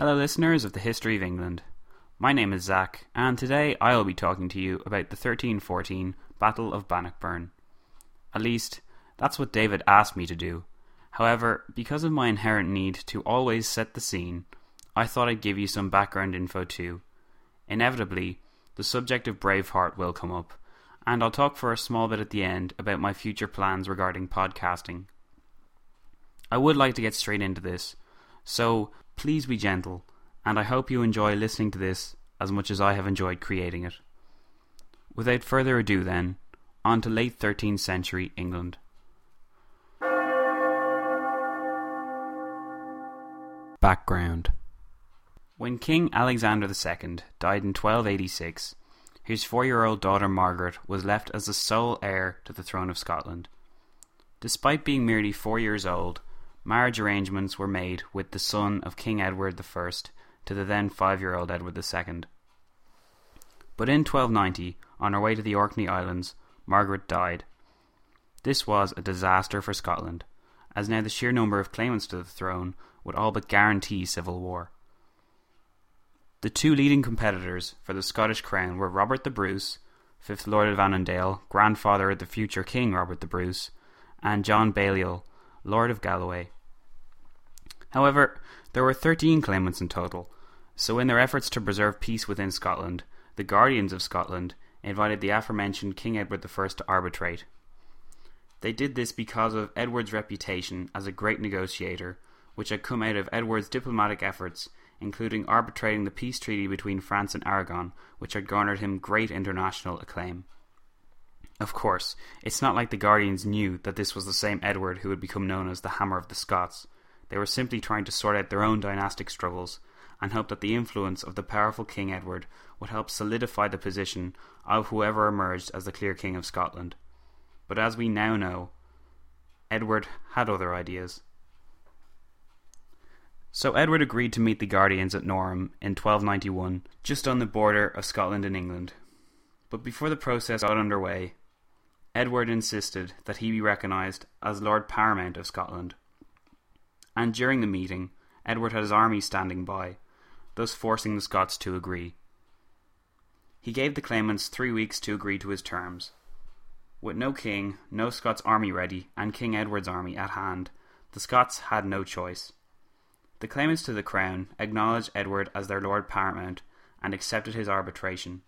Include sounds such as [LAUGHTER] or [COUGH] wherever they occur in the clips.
Hello, listeners of the History of England. My name is Zach, and today I'll be talking to you about the 1314 Battle of Bannockburn. At least, that's what David asked me to do. However, because of my inherent need to always set the scene, I thought I'd give you some background info too. Inevitably, the subject of Braveheart will come up, and I'll talk for a small bit at the end about my future plans regarding podcasting. I would like to get straight into this, so please be gentle, and I hope you enjoy listening to this as much as I have enjoyed creating it. Without further ado, then, on to late 13th century England. Background When King Alexander II died in 1286, his four year old daughter Margaret was left as the sole heir to the throne of Scotland. Despite being merely four years old, marriage arrangements were made with the son of King Edward I to the then five year old Edward II. But in 1290, on her way to the Orkney Islands, Margaret died. This was a disaster for Scotland, as now the sheer number of claimants to the throne would all but guarantee civil war. The two leading competitors for the Scottish crown were Robert the Bruce, 5th Lord of Annandale, grandfather of the future King Robert the Bruce, and John Balliol, Lord of Galloway. However, there were 13 claimants in total, so in their efforts to preserve peace within Scotland, the Guardians of Scotland invited the aforementioned King Edward I to arbitrate. They did this because of Edward's reputation as a great negotiator, which had come out of Edward's diplomatic efforts, including arbitrating the peace treaty between France and Aragon, which had garnered him great international acclaim. Of course, it's not like the Guardians knew that this was the same Edward who would become known as the Hammer of the Scots. They were simply trying to sort out their own dynastic struggles and hoped that the influence of the powerful King Edward would help solidify the position of whoever emerged as the clear King of Scotland. But as we now know, Edward had other ideas. So Edward agreed to meet the Guardians at Norham in 1291, just on the border of Scotland and England. But before the process got underway, Edward insisted that he be recognised as Lord Paramount of Scotland. And during the meeting, Edward had his army standing by, thus forcing the Scots to agree. He gave the claimants three weeks to agree to his terms. With no king, no Scots army ready, and King Edward's army at hand, the Scots had no choice. The claimants to the crown acknowledged Edward as their Lord Paramount and accepted his arbitration.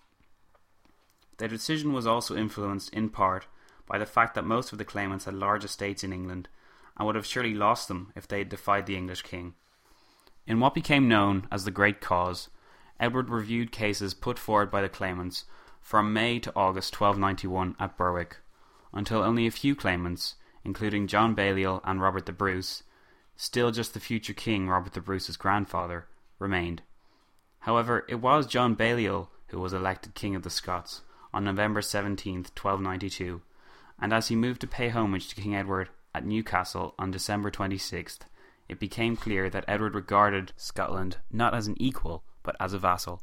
Their decision was also influenced in part by the fact that most of the claimants had large estates in England and would have surely lost them if they had defied the English king. In what became known as the Great Cause, Edward reviewed cases put forward by the claimants from May to August 1291 at Berwick, until only a few claimants, including John Balliol and Robert the Bruce, still just the future king Robert the Bruce's grandfather, remained. However, it was John Balliol who was elected King of the Scots on November 17, 1292, and as he moved to pay homage to King Edward at Newcastle on December 26th, it became clear that Edward regarded Scotland not as an equal, but as a vassal.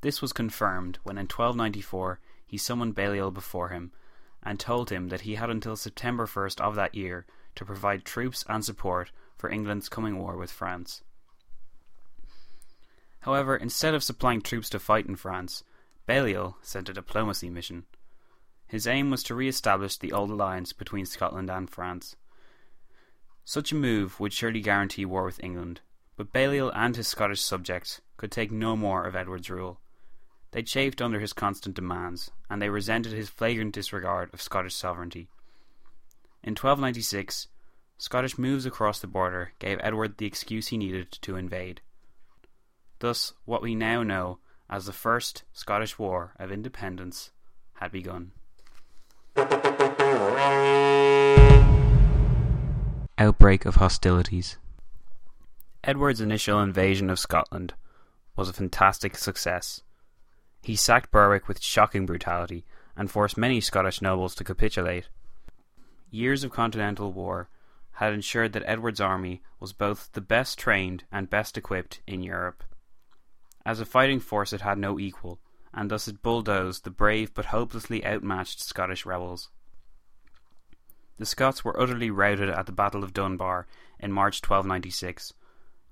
This was confirmed when in 1294 he summoned Balliol before him and told him that he had until September 1st of that year to provide troops and support for England's coming war with France. However, instead of supplying troops to fight in France, Balliol sent a diplomacy mission. His aim was to re establish the old alliance between Scotland and France. Such a move would surely guarantee war with England, but Balliol and his Scottish subjects could take no more of Edward's rule. They chafed under his constant demands, and they resented his flagrant disregard of Scottish sovereignty. In 1296, Scottish moves across the border gave Edward the excuse he needed to invade. Thus, what we now know as the First Scottish War of Independence had begun. Outbreak of hostilities. Edward's initial invasion of Scotland was a fantastic success. He sacked Berwick with shocking brutality and forced many Scottish nobles to capitulate. Years of continental war had ensured that Edward's army was both the best trained and best equipped in Europe. As a fighting force, it had no equal, and thus it bulldozed the brave but hopelessly outmatched Scottish rebels. The Scots were utterly routed at the Battle of Dunbar in March 1296,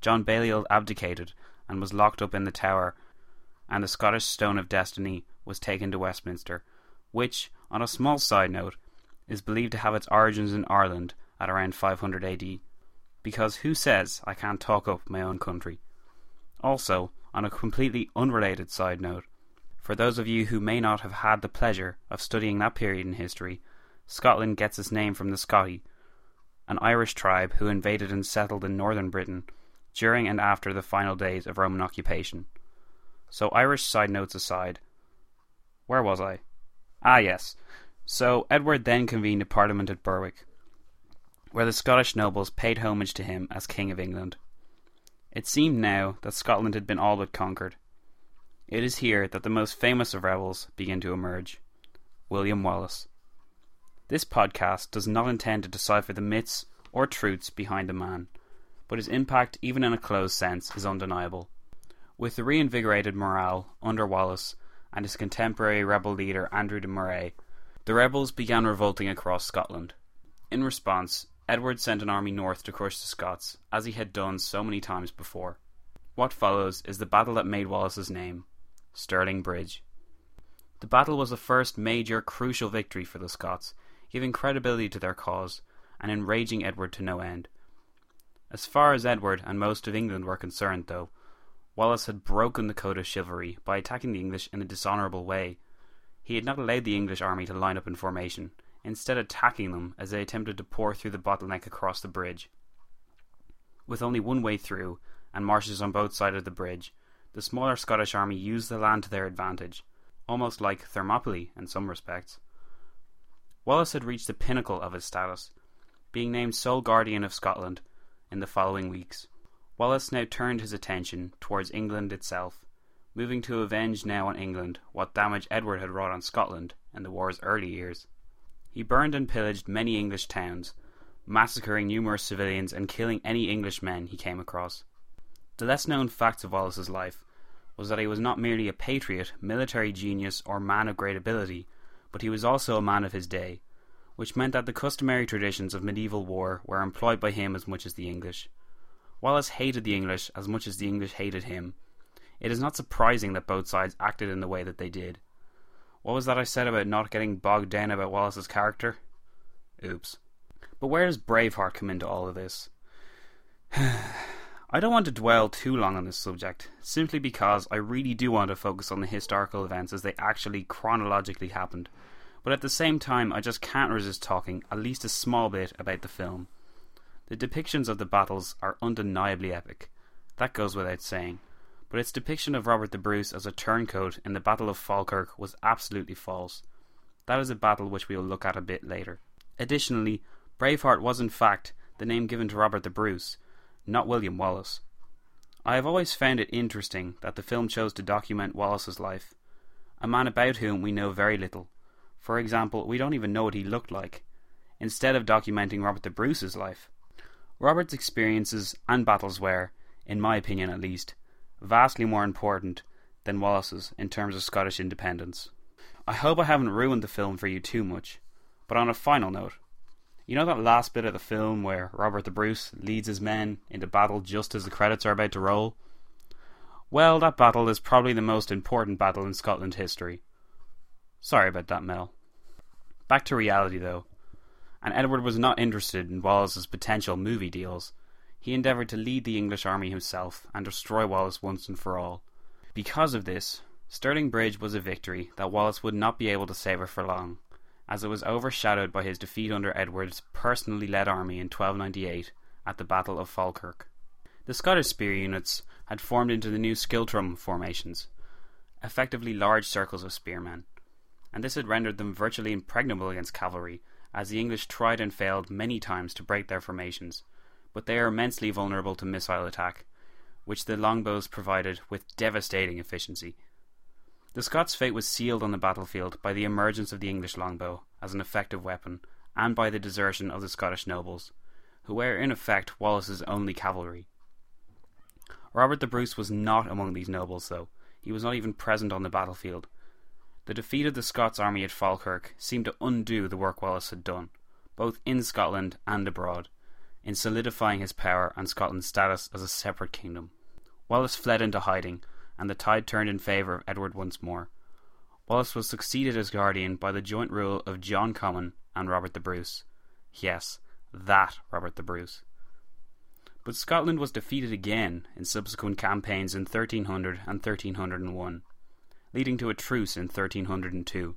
John Balliol abdicated and was locked up in the Tower, and the Scottish Stone of Destiny was taken to Westminster, which, on a small side note, is believed to have its origins in Ireland at around 500 AD. Because who says I can't talk up my own country? Also, on a completely unrelated side note, for those of you who may not have had the pleasure of studying that period in history, Scotland gets its name from the Scotti, an Irish tribe who invaded and settled in northern Britain during and after the final days of Roman occupation. So, Irish side notes aside, where was I? Ah, yes. So, Edward then convened a parliament at Berwick, where the Scottish nobles paid homage to him as King of England. It seemed now that Scotland had been all but conquered. It is here that the most famous of rebels begin to emerge William Wallace. This podcast does not intend to decipher the myths or truths behind the man, but his impact, even in a closed sense, is undeniable. With the reinvigorated morale under Wallace and his contemporary rebel leader Andrew de Moray, the rebels began revolting across Scotland. In response, Edward sent an army north to crush the Scots, as he had done so many times before. What follows is the battle that made Wallace's name Stirling Bridge. The battle was the first major, crucial victory for the Scots, giving credibility to their cause and enraging Edward to no end. As far as Edward and most of England were concerned, though, Wallace had broken the code of chivalry by attacking the English in a dishonourable way. He had not allowed the English army to line up in formation, instead attacking them as they attempted to pour through the bottleneck across the bridge. With only one way through, and marshes on both sides of the bridge, the smaller Scottish army used the land to their advantage, almost like Thermopylae in some respects. Wallace had reached the pinnacle of his status, being named sole guardian of Scotland in the following weeks. Wallace now turned his attention towards England itself, moving to avenge now on England what damage Edward had wrought on Scotland in the war's early years. He burned and pillaged many English towns, massacring numerous civilians and killing any Englishmen he came across. The less known facts of Wallace's life was that he was not merely a patriot, military genius, or man of great ability, but he was also a man of his day, which meant that the customary traditions of medieval war were employed by him as much as the English. Wallace hated the English as much as the English hated him. It is not surprising that both sides acted in the way that they did. What was that I said about not getting bogged down about Wallace's character? Oops. But where does Braveheart come into all of this? [SIGHS] [SIGHS] I don't want to dwell too long on this subject, simply because I really do want to focus on the historical events as they actually chronologically happened. But at the same time, I just can't resist talking at least a small bit about the film. The depictions of the battles are undeniably epic. That goes without saying. But its depiction of Robert the Bruce as a turncoat in the Battle of Falkirk was absolutely false. That is a battle which we will look at a bit later. Additionally, Braveheart was in fact the name given to Robert the Bruce, not William Wallace. I have always found it interesting that the film chose to document Wallace's life, a man about whom we know very little. For example, we don't even know what he looked like, instead of documenting Robert the Bruce's life. Robert's experiences and battles were, in my opinion at least, vastly more important than Wallace's in terms of Scottish independence. I hope I haven't ruined the film for you too much, but on a final note, you know that last bit of the film where Robert the Bruce leads his men into battle just as the credits are about to roll? Well, that battle is probably the most important battle in Scotland history. Sorry about that, Mel. Back to reality, though and Edward was not interested in Wallace's potential movie deals. He endeavoured to lead the English army himself and destroy Wallace once and for all. Because of this, Stirling Bridge was a victory that Wallace would not be able to savour for long, as it was overshadowed by his defeat under Edward's personally led army in 1298 at the Battle of Falkirk. The Scottish spear units had formed into the new schiltrom formations, effectively large circles of spearmen, and this had rendered them virtually impregnable against cavalry as the English tried and failed many times to break their formations, but they are immensely vulnerable to missile attack, which the longbows provided with devastating efficiency. The Scots' fate was sealed on the battlefield by the emergence of the English longbow as an effective weapon, and by the desertion of the Scottish nobles, who were in effect Wallace's only cavalry. Robert the Bruce was not among these nobles, though. He was not even present on the battlefield, the defeat of the Scots army at Falkirk seemed to undo the work Wallace had done, both in Scotland and abroad. in solidifying his power and Scotland's status as a separate kingdom. Wallace fled into hiding, and the tide turned in favour of Edward once more. Wallace was succeeded as guardian by the joint rule of John Comyn and Robert the Bruce. Yes, that Robert the Bruce. But Scotland was defeated again in subsequent campaigns in 1300 and 1301, leading to a truce in 1302.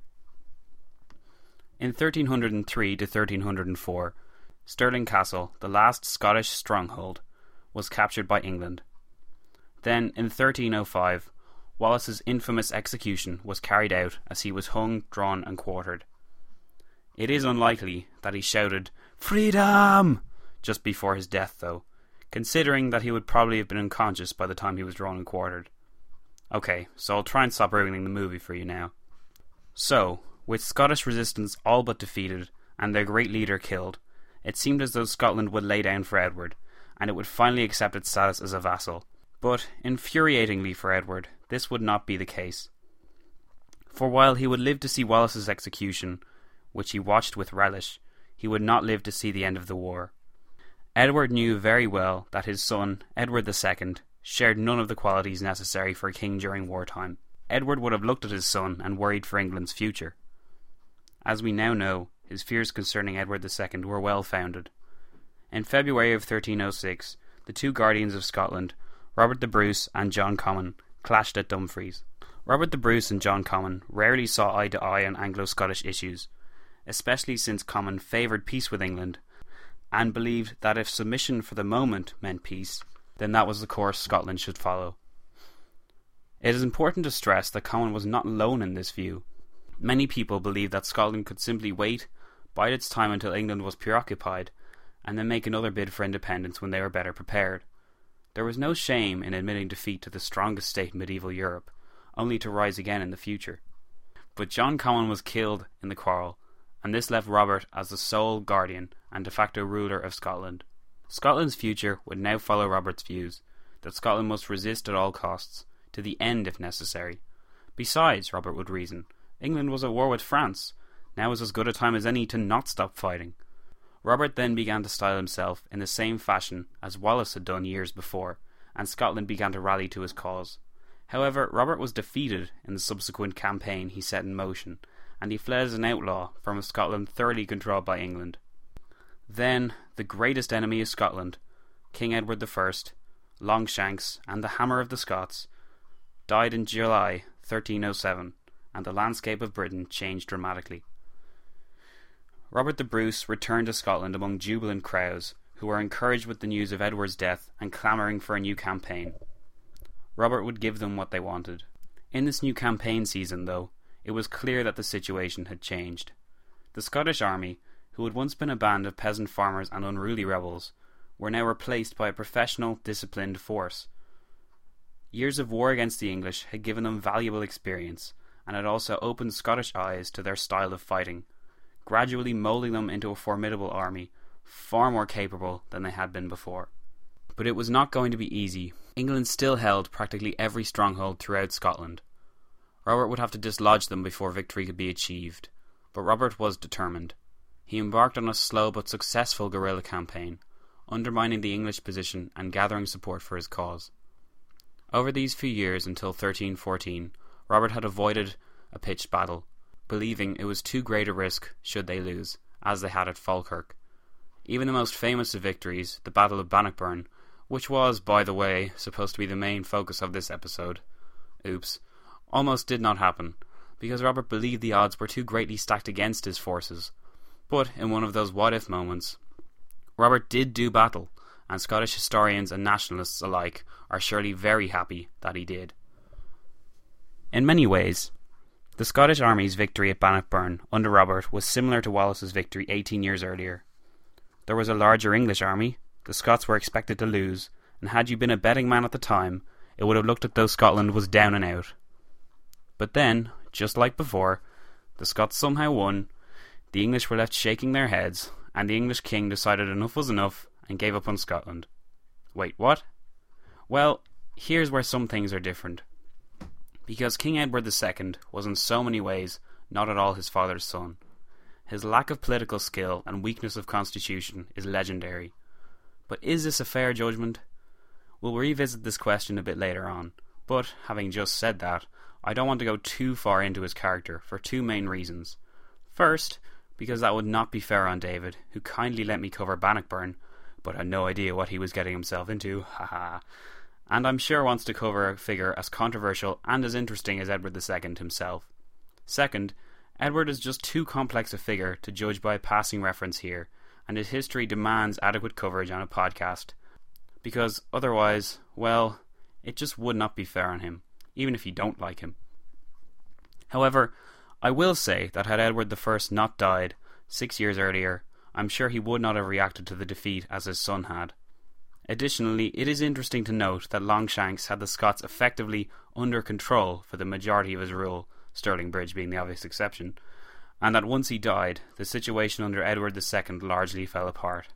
In 1303 to 1304, Stirling Castle, the last Scottish stronghold, was captured by England. Then, in 1305, Wallace's infamous execution was carried out as he was hung, drawn, and quartered. It is unlikely that he shouted, Freedom! just before his death, though, considering that he would probably have been unconscious by the time he was drawn and quartered. Okay, so I'll try and stop ruining the movie for you now. So, with Scottish resistance all but defeated and their great leader killed, it seemed as though Scotland would lay down for Edward, and it would finally accept its status as a vassal. But, infuriatingly for Edward, this would not be the case. For while he would live to see Wallace's execution, which he watched with relish, he would not live to see the end of the war. Edward knew very well that his son, Edward II, shared none of the qualities necessary for a king during wartime. Edward would have looked at his son and worried for England's future. As we now know, his fears concerning Edward II were well founded. In February of 1306, the two guardians of Scotland, Robert the Bruce and John Comyn, clashed at Dumfries. Robert the Bruce and John Comyn rarely saw eye to eye on Anglo Scottish issues, especially since Comyn favoured peace with England and believed that if submission for the moment meant peace, then that was the course Scotland should follow. It is important to stress that Comyn was not alone in this view. Many people believed that Scotland could simply wait, bide its time until England was preoccupied, and then make another bid for independence when they were better prepared. There was no shame in admitting defeat to the strongest state in medieval Europe, only to rise again in the future. But John Comyn was killed in the quarrel, and this left Robert as the sole guardian and de facto ruler of Scotland. Scotland's future would now follow Robert's views that Scotland must resist at all costs, to the end if necessary. Besides, Robert would reason, England was at war with France. Now is as good a time as any to not stop fighting. Robert then began to style himself in the same fashion as Wallace had done years before, and Scotland began to rally to his cause. However, Robert was defeated in the subsequent campaign he set in motion, and he fled as an outlaw from a Scotland thoroughly controlled by England. Then, the greatest enemy of Scotland, King Edward I, Longshanks, and the Hammer of the Scots, died in July 1307, and the landscape of Britain changed dramatically. Robert the Bruce returned to Scotland among jubilant crowds, who were encouraged with the news of Edward's death and clamouring for a new campaign. Robert would give them what they wanted. In this new campaign season, though, it was clear that the situation had changed. The Scottish army, who had once been a band of peasant farmers and unruly rebels, were now replaced by a professional, disciplined force. Years of war against the English had given them valuable experience, and had also opened Scottish eyes to their style of fighting, gradually moulding them into a formidable army, far more capable than they had been before. But it was not going to be easy. England still held practically every stronghold throughout Scotland. Robert would have to dislodge them before victory could be achieved, but Robert was determined. He embarked on a slow but successful guerrilla campaign, undermining the English position and gathering support for his cause. Over these few years until 1314, Robert had avoided a pitched battle, believing it was too great a risk should they lose, as they had at Falkirk. Even the most famous of victories, the Battle of Bannockburn, which was, by the way, supposed to be the main focus of this episode, oops, almost did not happen, because Robert believed the odds were too greatly stacked against his forces. But in one of those what if moments, Robert did do battle, and Scottish historians and nationalists alike are surely very happy that he did. In many ways, the Scottish Army's victory at Bannockburn under Robert was similar to Wallace's victory 18 years earlier. There was a larger English army, the Scots were expected to lose, and had you been a betting man at the time, it would have looked as though Scotland was down and out. But then, just like before, the Scots somehow won, the English were left shaking their heads, and the English king decided enough was enough and gave up on Scotland. Wait, what? Well, here's where some things are different because King Edward II was in so many ways not at all his father's son. His lack of political skill and weakness of constitution is legendary. But is this a fair judgment? We'll revisit this question a bit later on, but having just said that, I don't want to go too far into his character for two main reasons. First, because that would not be fair on David, who kindly let me cover Bannockburn, but had no idea what he was getting himself into, [LAUGHS] haha. And I'm sure wants to cover a figure as controversial and as interesting as Edward II himself. Second, Edward is just too complex a figure to judge by a passing reference here, and his history demands adequate coverage on a podcast. Because otherwise, well, it just would not be fair on him, even if you don't like him. However, I will say that had Edward I not died six years earlier, I'm sure he would not have reacted to the defeat as his son had. Additionally, it is interesting to note that Longshanks had the Scots effectively under control for the majority of his rule, Stirling Bridge being the obvious exception, and that once he died, the situation under Edward II largely fell apart.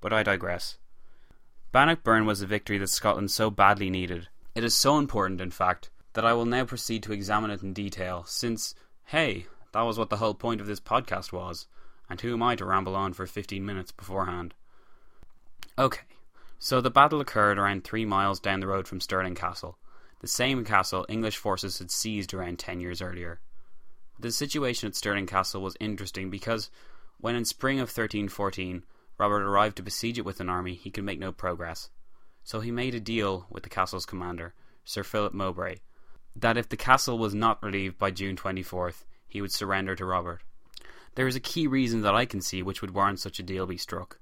But I digress. Bannockburn was the victory that Scotland so badly needed. It is so important, in fact, that I will now proceed to examine it in detail, since, hey, that was what the whole point of this podcast was, and who am I to ramble on for 15 minutes beforehand? Okay, so the battle occurred around three miles down the road from Stirling Castle, the same castle English forces had seized around 10 years earlier. The situation at Stirling Castle was interesting because when in spring of 1314 Robert arrived to besiege it with an army, he could make no progress. So he made a deal with the castle's commander, Sir Philip Mowbray, that if the castle was not relieved by June 24th, he would surrender to Robert. There is a key reason that I can see which would warrant such a deal be struck.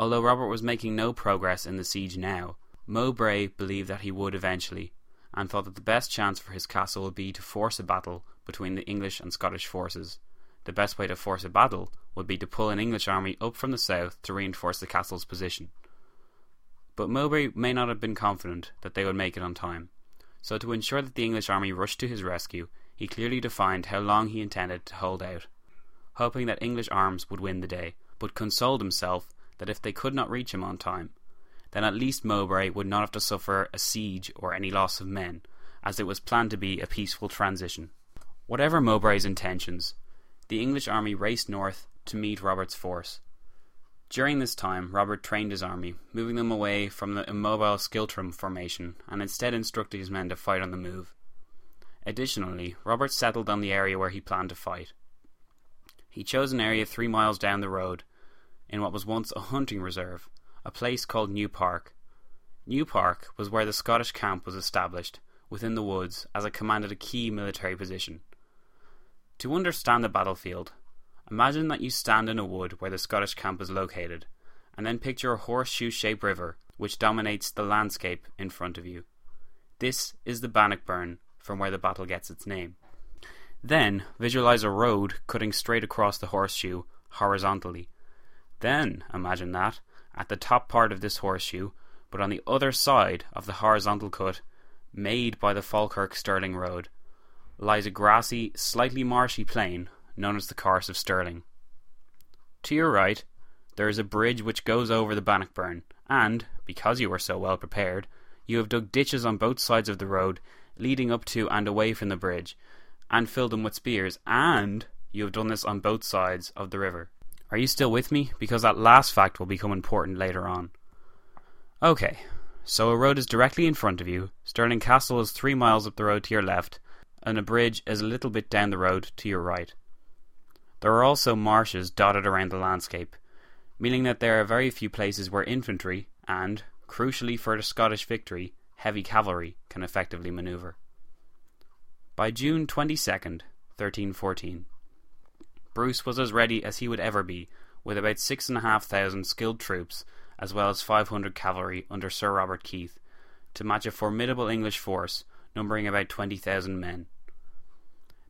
Although Robert was making no progress in the siege now, Mowbray believed that he would eventually, and thought that the best chance for his castle would be to force a battle between the English and Scottish forces. The best way to force a battle would be to pull an English army up from the south to reinforce the castle's position. But Mowbray may not have been confident that they would make it on time, so to ensure that the English army rushed to his rescue, he clearly defined how long he intended to hold out, hoping that English arms would win the day, but consoled himself that if they could not reach him on time, then at least Mowbray would not have to suffer a siege or any loss of men, as it was planned to be a peaceful transition. Whatever Mowbray's intentions, the English army raced north to meet Robert's force. During this time, Robert trained his army, moving them away from the immobile schiltrom formation and instead instructed his men to fight on the move. Additionally, Robert settled on the area where he planned to fight. He chose an area three miles down the road, in what was once a hunting reserve, a place called New Park. New Park was where the Scottish camp was established, within the woods, as it commanded a key military position. To understand the battlefield, imagine that you stand in a wood where the Scottish camp is located, and then picture a horseshoe shaped river which dominates the landscape in front of you. This is the Bannockburn from where the battle gets its name. Then visualize a road cutting straight across the horseshoe horizontally. Then imagine that, at the top part of this horseshoe, but on the other side of the horizontal cut made by the Falkirk Stirling Road, lies a grassy, slightly marshy plain known as the Carse of Stirling. To your right, there is a bridge which goes over the Bannockburn, and, because you are so well prepared, you have dug ditches on both sides of the road leading up to and away from the bridge, and filled them with spears, and you have done this on both sides of the river. Are you still with me? Because that last fact will become important later on. Okay, so a road is directly in front of you, Stirling Castle is three miles up the road to your left, and a bridge is a little bit down the road to your right. There are also marshes dotted around the landscape, meaning that there are very few places where infantry and, crucially for the Scottish victory, heavy cavalry can effectively manoeuvre. By June 22nd, 1314, Bruce was as ready as he would ever be, with about six and a half thousand skilled troops, as well as 500 cavalry under Sir Robert Keith, to match a formidable English force numbering about 20,000 men.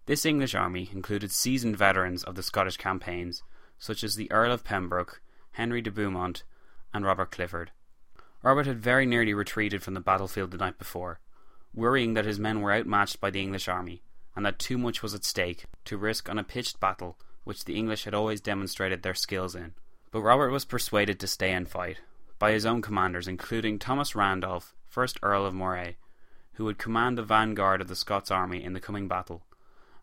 This English army included seasoned veterans of the Scottish campaigns, such as the Earl of Pembroke, Henry de Beaumont, and Robert Clifford. Robert had very nearly retreated from the battlefield the night before, worrying that his men were outmatched by the English army, and that too much was at stake to risk on a pitched battle which the English had always demonstrated their skills in. But Robert was persuaded to stay and fight by his own commanders, including Thomas Randolph, 1st Earl of Moray, who would command the vanguard of the Scots army in the coming battle,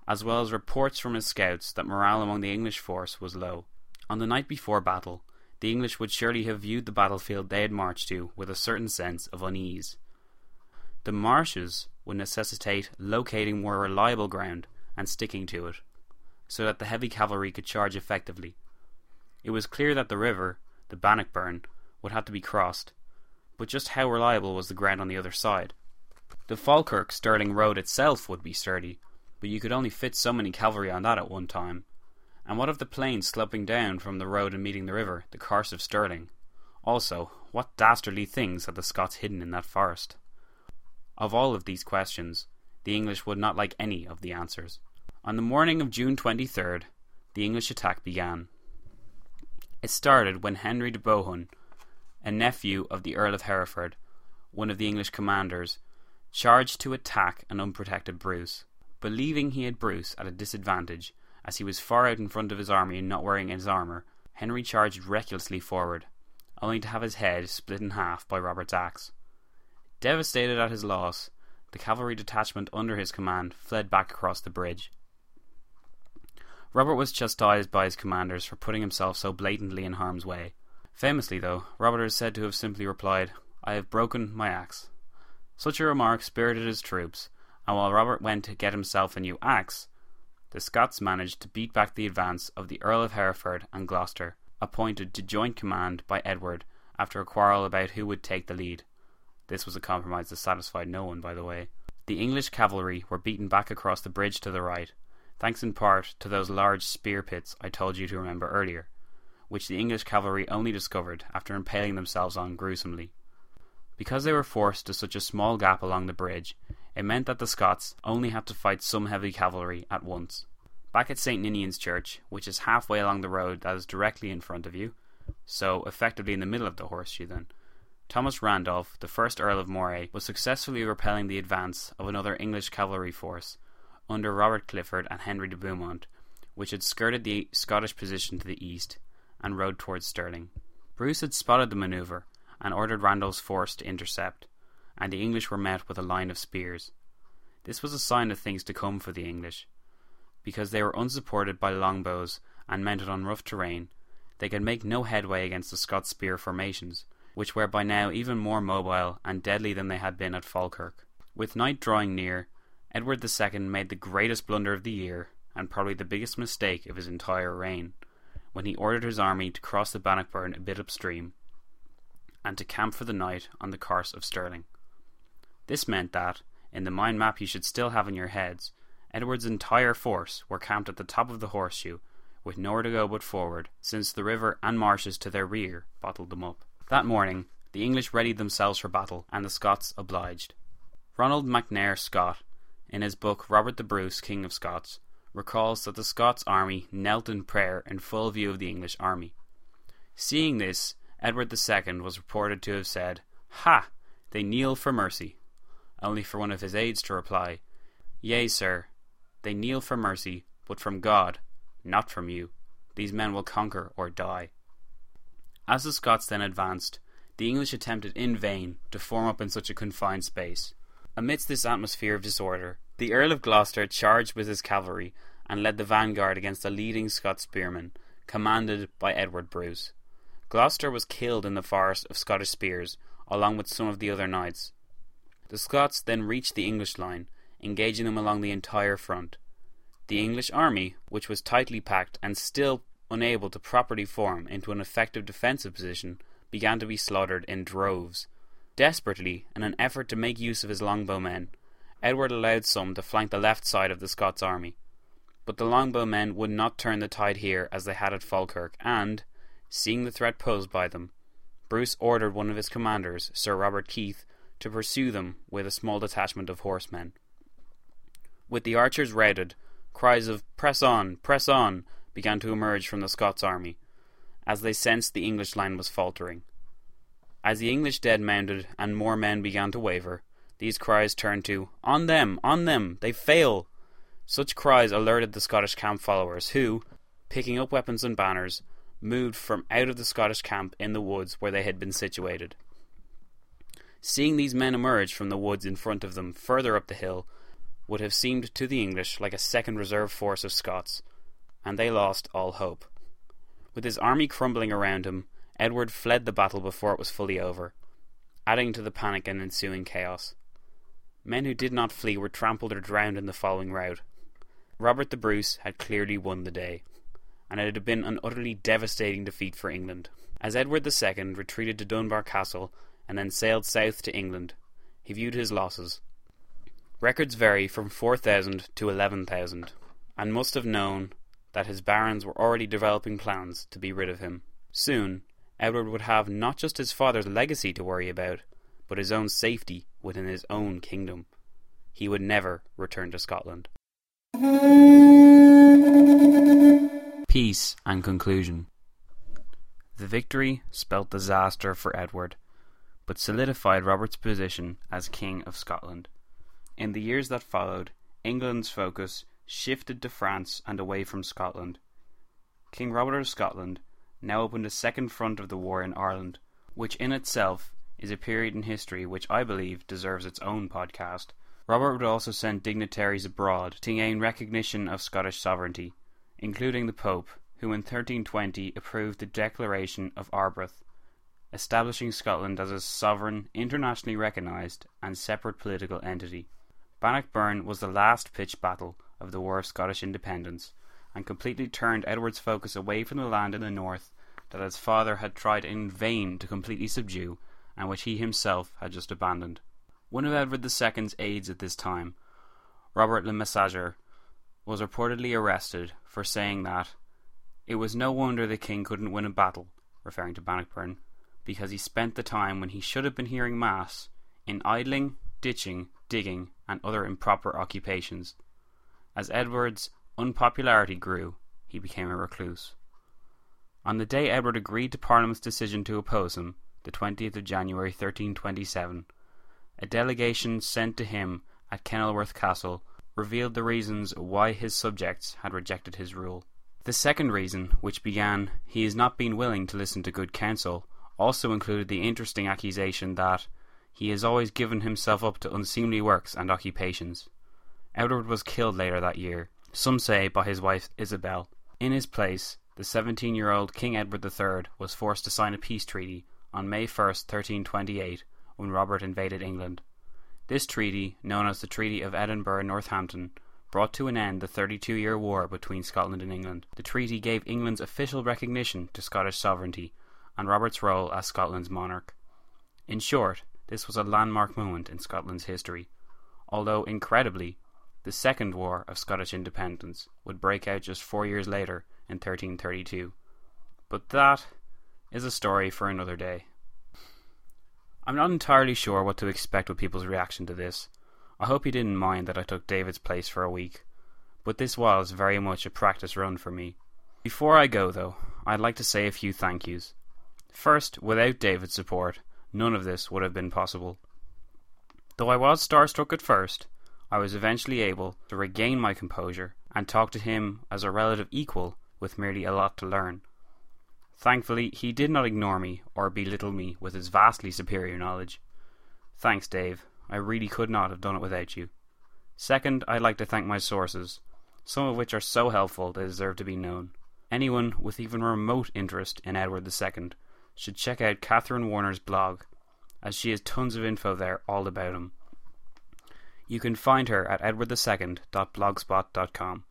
as well as reports from his scouts that morale among the English force was low. On the night before battle, the English would surely have viewed the battlefield they had marched to with a certain sense of unease. The marshes would necessitate locating more reliable ground and sticking to it, so that the heavy cavalry could charge effectively. It was clear that the river, the Bannockburn, would have to be crossed, but just how reliable was the ground on the other side? The Falkirk Stirling road itself would be sturdy, but you could only fit so many cavalry on that at one time. And what of the plain sloping down from the road and meeting the river, the Carse of Stirling? Also, what dastardly things had the Scots hidden in that forest? Of all of these questions, the English would not like any of the answers. On the morning of June 23rd, the English attack began. It started when Henry de Bohun, a nephew of the Earl of Hereford, one of the English commanders, charged to attack an unprotected Bruce. Believing he had Bruce at a disadvantage, as he was far out in front of his army and not wearing his armour, Henry charged recklessly forward, only to have his head split in half by Robert's axe. Devastated at his loss, the cavalry detachment under his command fled back across the bridge. Robert was chastised by his commanders for putting himself so blatantly in harm's way. Famously, though, Robert is said to have simply replied, I have broken my axe. Such a remark spirited his troops, and while Robert went to get himself a new axe, the Scots managed to beat back the advance of the Earl of Hereford and Gloucester, appointed to joint command by Edward after a quarrel about who would take the lead. This was a compromise that satisfied no one, by the way. The English cavalry were beaten back across the bridge to the right, thanks in part to those large spear pits I told you to remember earlier, which the English cavalry only discovered after impaling themselves on gruesomely. Because they were forced to such a small gap along the bridge, it meant that the Scots only had to fight some heavy cavalry at once. Back at St. Ninian's Church, which is halfway along the road that is directly in front of you, so effectively in the middle of the horseshoe then, Thomas Randolph, the first Earl of Moray, was successfully repelling the advance of another English cavalry force under Robert Clifford and Henry de Beaumont, which had skirted the Scottish position to the east and rode towards Stirling. Bruce had spotted the manoeuvre and ordered Randolph's force to intercept, and the English were met with a line of spears. This was a sign of things to come for the English. Because they were unsupported by longbows and mounted on rough terrain, they could make no headway against the Scots spear formations, which were by now even more mobile and deadly than they had been at Falkirk. With night drawing near, Edward II made the greatest blunder of the year, and probably the biggest mistake of his entire reign, when he ordered his army to cross the Bannockburn a bit upstream, and to camp for the night on the Carse of Stirling. This meant that, in the mind map you should still have in your heads, Edward's entire force were camped at the top of the horseshoe, with nowhere to go but forward, since the river and marshes to their rear bottled them up. That morning, the English readied themselves for battle, and the Scots obliged. Ronald McNair Scott, in his book Robert the Bruce, King of Scots, recalls that the Scots army knelt in prayer in full view of the English army. Seeing this, Edward II was reported to have said, Ha! They kneel for mercy only for one of his aides to reply, Yea, sir, they kneel for mercy, but from God, not from you. These men will conquer or die. As the Scots then advanced, the English attempted in vain to form up in such a confined space. Amidst this atmosphere of disorder, the Earl of Gloucester charged with his cavalry and led the vanguard against a leading Scots spearman, commanded by Edward Bruce. Gloucester was killed in the forest of Scottish spears, along with some of the other knights, the Scots then reached the English line, engaging them along the entire front. The English army, which was tightly packed and still unable to properly form into an effective defensive position, began to be slaughtered in droves. Desperately, in an effort to make use of his longbowmen, Edward allowed some to flank the left side of the Scots army. But the longbowmen would not turn the tide here as they had at Falkirk, and, seeing the threat posed by them, Bruce ordered one of his commanders, Sir Robert Keith, to pursue them with a small detachment of horsemen. With the archers routed, cries of Press on! Press on! began to emerge from the Scots army, as they sensed the English line was faltering. As the English dead mounted and more men began to waver, these cries turned to On them! On them! They fail! Such cries alerted the Scottish camp followers, who, picking up weapons and banners, moved from out of the Scottish camp in the woods where they had been situated. Seeing these men emerge from the woods in front of them further up the hill would have seemed to the English like a second reserve force of Scots, and they lost all hope. With his army crumbling around him, Edward fled the battle before it was fully over, adding to the panic and ensuing chaos. Men who did not flee were trampled or drowned in the following rout. Robert the Bruce had clearly won the day, and it had been an utterly devastating defeat for England. As Edward II retreated to Dunbar Castle and then sailed south to England, he viewed his losses. Records vary from 4,000 to 11,000, and must have known that his barons were already developing plans to be rid of him. Soon, Edward would have not just his father's legacy to worry about, but his own safety within his own kingdom. He would never return to Scotland. Peace and conclusion. The victory spelt disaster for Edward, but solidified Robert's position as King of Scotland. In the years that followed, England's focus shifted to France and away from Scotland. King Robert of Scotland now opened a second front of the war in Ireland, which in itself is a period in history which I believe deserves its own podcast. Robert would also send dignitaries abroad to gain recognition of Scottish sovereignty, including the Pope, who in 1320 approved the Declaration of Arbroath, establishing Scotland as a sovereign, internationally recognised, and separate political entity. Bannockburn was the last pitched battle of the War of Scottish Independence, and completely turned Edward's focus away from the land in the north that his father had tried in vain to completely subdue, and which he himself had just abandoned. One of Edward II's aides at this time, Robert le Messager, was reportedly arrested for saying that it was no wonder the king couldn't win a battle, referring to Bannockburn, because he spent the time when he should have been hearing mass in idling, ditching, digging, and other improper occupations. As Edward's unpopularity grew, he became a recluse. On the day Edward agreed to Parliament's decision to oppose him, the 20th of January 1327, a delegation sent to him at Kenilworth Castle revealed the reasons why his subjects had rejected his rule. The second reason, which began, he has not been willing to listen to good counsel, also included the interesting accusation that he has always given himself up to unseemly works and occupations. Edward was killed later that year, some say by his wife Isabel. In his place, the 17 year old King Edward III was forced to sign a peace treaty on May 1, 1328, when Robert invaded England. This treaty, known as the Treaty of Edinburgh Northampton, brought to an end the 32 year war between Scotland and England. The treaty gave England's official recognition to Scottish sovereignty and Robert's role as Scotland's monarch. In short, this was a landmark moment in Scotland's history, although incredibly, the Second War of Scottish Independence would break out just four years later in 1332. But that is a story for another day. I'm not entirely sure what to expect with people's reaction to this. I hope you didn't mind that I took David's place for a week, but this was very much a practice run for me. Before I go, though, I'd like to say a few thank yous. First, without David's support, none of this would have been possible. Though I was starstruck at first, I was eventually able to regain my composure and talk to him as a relative equal with merely a lot to learn. Thankfully, he did not ignore me or belittle me with his vastly superior knowledge. Thanks, Dave. I really could not have done it without you. Second, I'd like to thank my sources, some of which are so helpful they deserve to be known. Anyone with even remote interest in Edward II should check out Kathryn Warner's blog, as she has tons of info there all about him. You can find her at edwardthesecond.blogspot.com.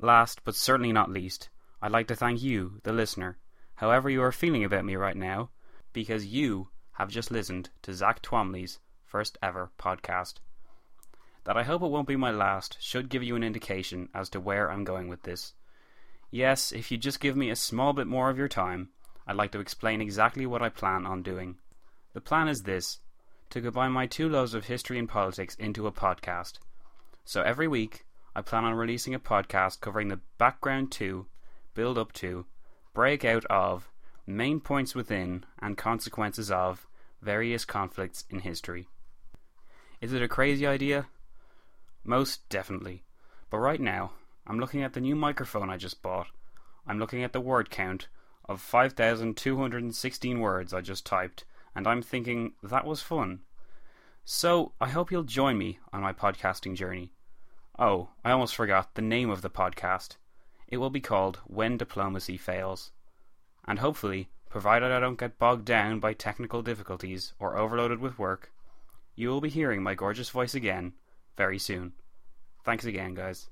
Last, but certainly not least, I'd like to thank you, the listener, however you are feeling about me right now, because you have just listened to Zach Twamley's first ever podcast. That I hope it won't be my last should give you an indication as to where I'm going with this. Yes, if you just give me a small bit more of your time, I'd like to explain exactly what I plan on doing. The plan is this to combine my two loves of history and politics into a podcast. So every week, I plan on releasing a podcast covering the background to, build up to, breakout of, main points within, and consequences of various conflicts in history. Is it a crazy idea? Most definitely. But right now, I'm looking at the new microphone I just bought. I'm looking at the word count of 5,216 words I just typed, and I'm thinking that was fun. So, I hope you'll join me on my podcasting journey. Oh, I almost forgot the name of the podcast. It will be called When Diplomacy Fails. And hopefully, provided I don't get bogged down by technical difficulties or overloaded with work, you will be hearing my gorgeous voice again very soon. Thanks again, guys.